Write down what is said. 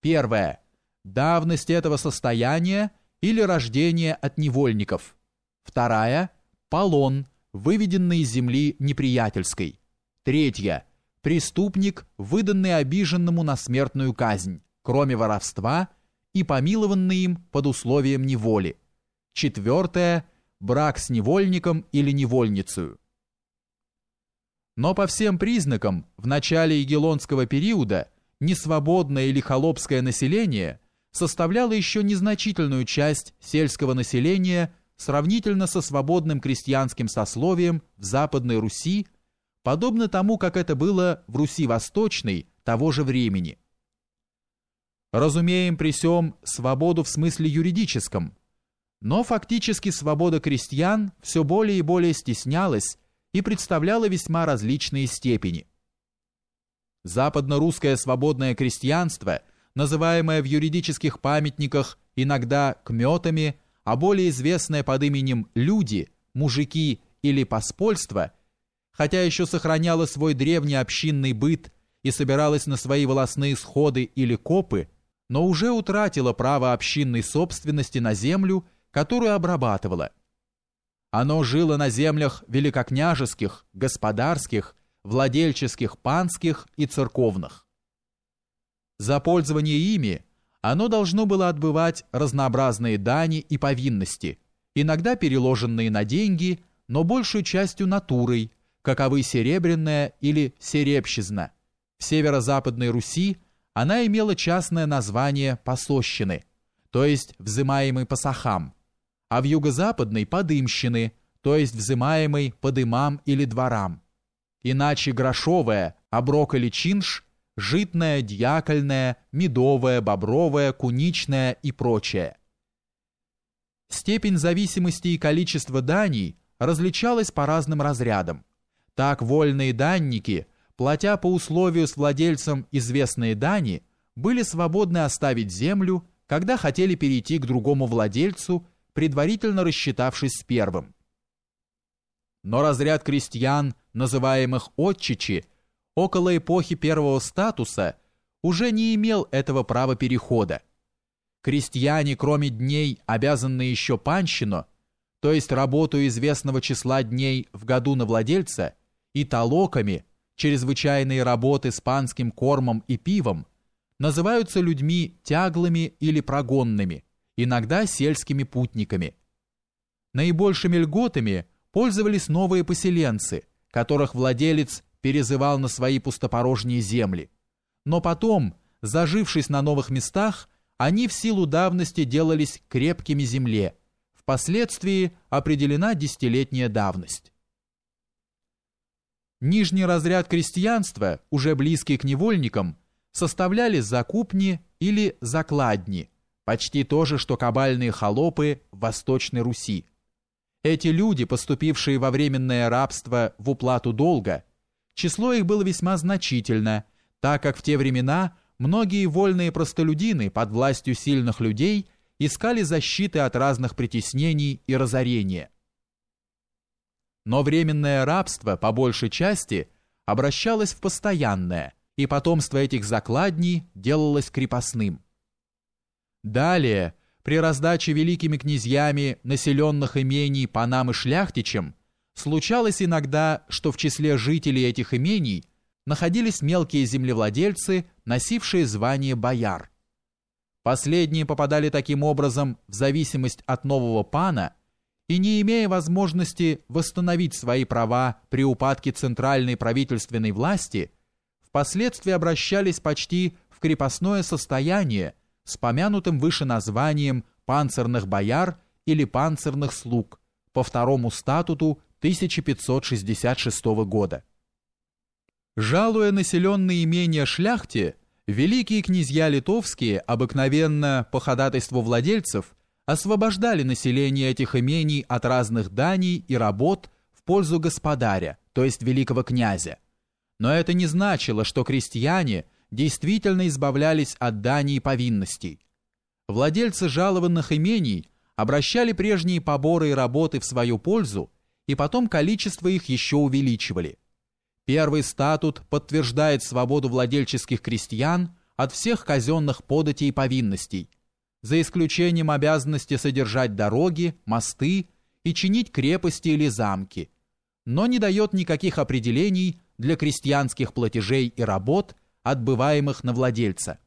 Первое. Давность этого состояния или рождение от невольников. Вторая. Полон, выведенный из земли неприятельской. Третья. Преступник, выданный обиженному на смертную казнь, кроме воровства, и помилованный им под условием неволи. Четвертое. Брак с невольником или невольницей. Но по всем признакам в начале Егелонского периода несвободное или холопское население составляло еще незначительную часть сельского населения сравнительно со свободным крестьянским сословием в Западной Руси, подобно тому, как это было в Руси Восточной того же времени. Разумеем при сём свободу в смысле юридическом, но фактически свобода крестьян все более и более стеснялась и представляла весьма различные степени. Западно-русское свободное крестьянство, называемое в юридических памятниках иногда кметами, а более известное под именем люди, мужики или поспольство, хотя еще сохраняло свой древний общинный быт и собиралось на свои волосные сходы или копы, но уже утратило право общинной собственности на землю, которую обрабатывало – оно жило на землях великокняжеских, господарских, владельческих, панских и церковных. За пользование ими оно должно было отбывать разнообразные дани и повинности, иногда переложенные на деньги, но большей частью натурой, каковы серебряная или серебщизна. В северо-западной Руси она имела частное название посощины, то есть взимаемый по сахам – а в юго-западной – подымщины, то есть взимаемой по дымам или дворам. Иначе грошовая, оброк или чинш, житная, дьякольная, медовая, бобровая, куничная и прочее. Степень зависимости и количество даний различалась по разным разрядам. Так вольные данники, платя по условию с владельцем известные дани, были свободны оставить землю, когда хотели перейти к другому владельцу – предварительно рассчитавшись с первым. Но разряд крестьян, называемых отчичи, около эпохи первого статуса уже не имел этого права перехода. Крестьяне, кроме дней, обязанные еще панщину, то есть работу известного числа дней в году на владельца, и толоками, чрезвычайные работы с панским кормом и пивом, называются людьми тяглыми или прогонными – иногда сельскими путниками. Наибольшими льготами пользовались новые поселенцы, которых владелец перезывал на свои пустопорожние земли. Но потом, зажившись на новых местах, они в силу давности делались крепкими земле. Впоследствии определена десятилетняя давность. Нижний разряд крестьянства, уже близкий к невольникам, составляли закупни или закладни – Почти то же, что кабальные холопы в Восточной Руси. Эти люди, поступившие во временное рабство в уплату долга, число их было весьма значительно, так как в те времена многие вольные простолюдины под властью сильных людей искали защиты от разных притеснений и разорения. Но временное рабство, по большей части, обращалось в постоянное, и потомство этих закладней делалось крепостным. Далее, при раздаче великими князьями населенных имений панам и шляхтичам, случалось иногда, что в числе жителей этих имений находились мелкие землевладельцы, носившие звание бояр. Последние попадали таким образом в зависимость от нового пана и, не имея возможности восстановить свои права при упадке центральной правительственной власти, впоследствии обращались почти в крепостное состояние с помянутым выше названием панцирных бояр или панцирных слуг по второму статуту 1566 года. Жалуя населенные имения шляхте, великие князья литовские обыкновенно по ходатайству владельцев освобождали население этих имений от разных даний и работ в пользу господаря, то есть великого князя. Но это не значило, что крестьяне – действительно избавлялись от дани и повинностей. Владельцы жалованных имений обращали прежние поборы и работы в свою пользу, и потом количество их еще увеличивали. Первый статут подтверждает свободу владельческих крестьян от всех казенных податей и повинностей, за исключением обязанности содержать дороги, мосты и чинить крепости или замки, но не дает никаких определений для крестьянских платежей и работ, отбываемых на владельца.